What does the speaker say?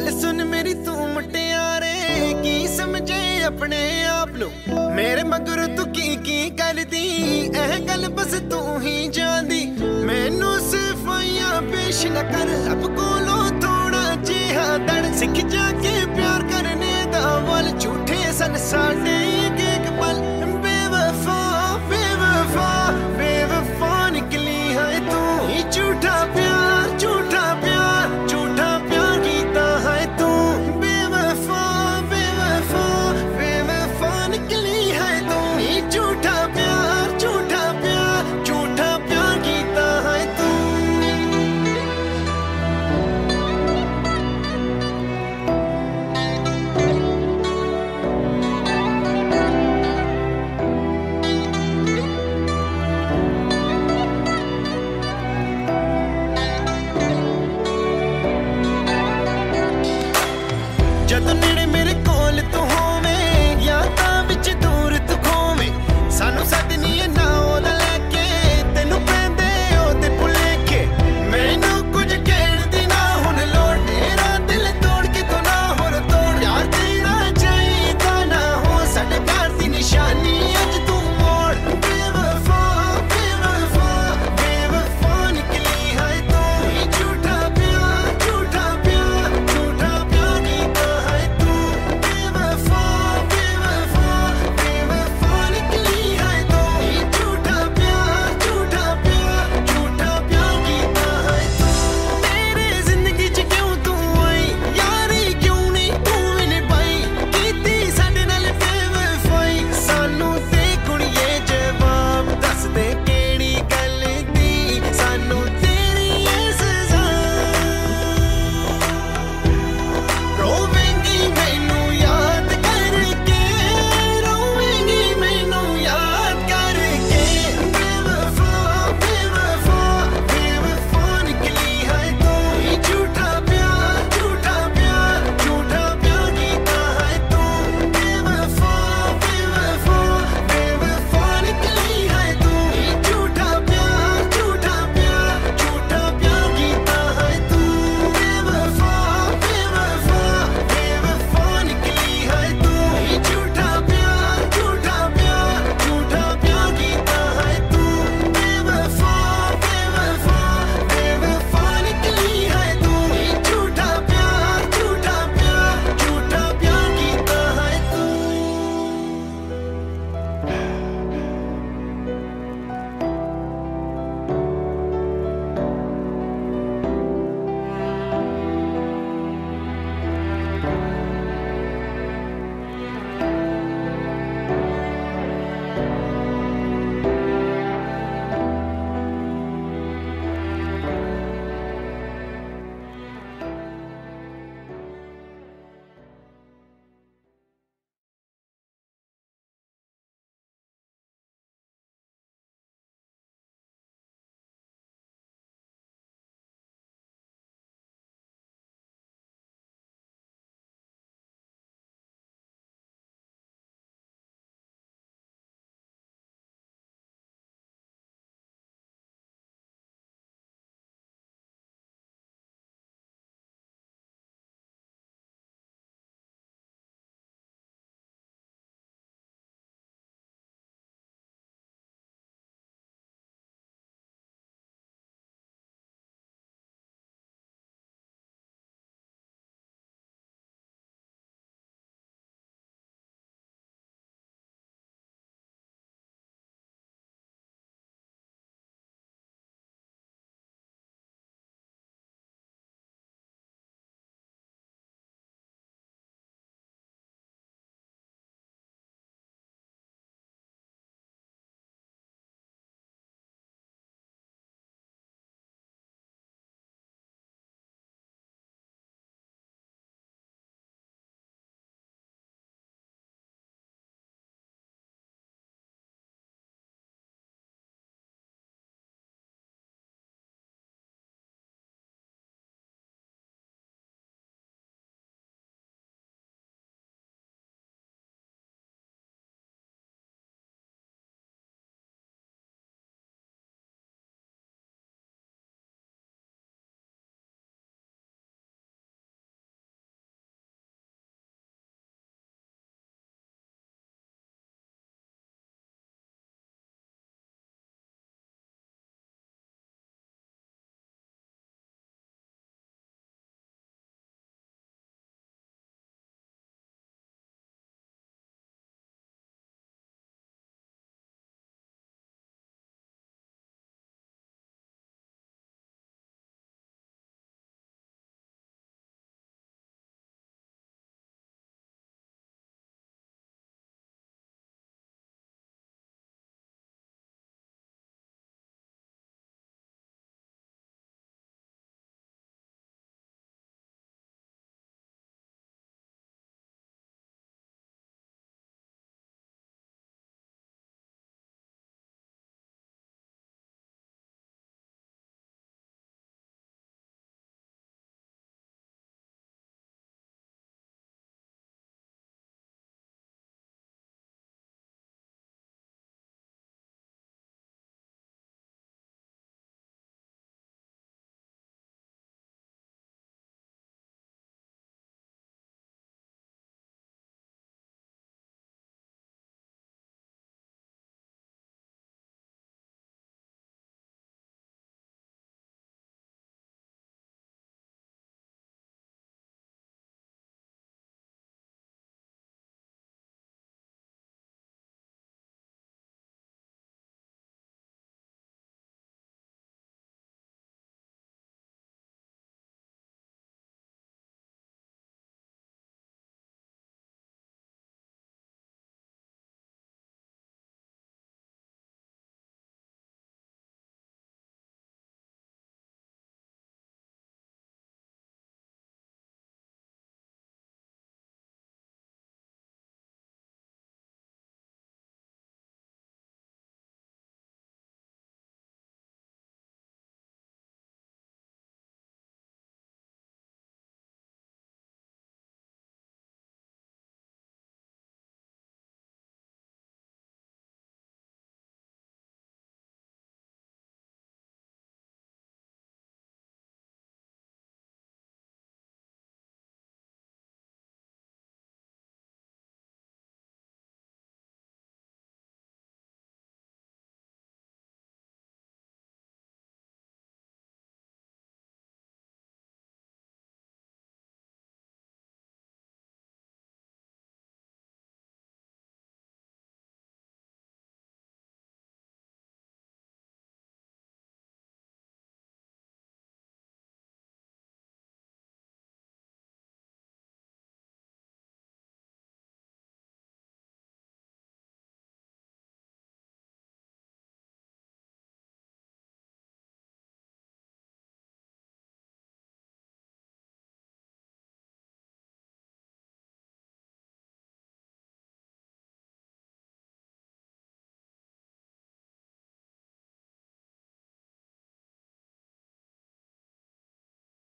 ਗੱਲ ਸੁਣ ਮੇਰੀ, ਤੂੰ ਮੁਟਿਆਰੇ ਕੀ ਸਮਝੇ ਆਪਣੇ ਆਪ ਨੂੰ? ਮੇਰੇ ਮਗਰ ਤੂੰ ਕੀ ਕੀ ਕਰਦੀ? ਇਹ ਗੱਲ ਬਸ ਤੂੰ ਹੀ ਜਾਣਦੀ। ਮੈਨੂੰ ਸਿਫਾਈਆਂ ਪੇਸ਼ ਨਾ ਕਰ। ਰੱਬ ਕੋਲੋਂ ਥੋੜਾ ਜਿਹਾ ਦੜ ਸਿੱਖ ਜਾ ਕੇ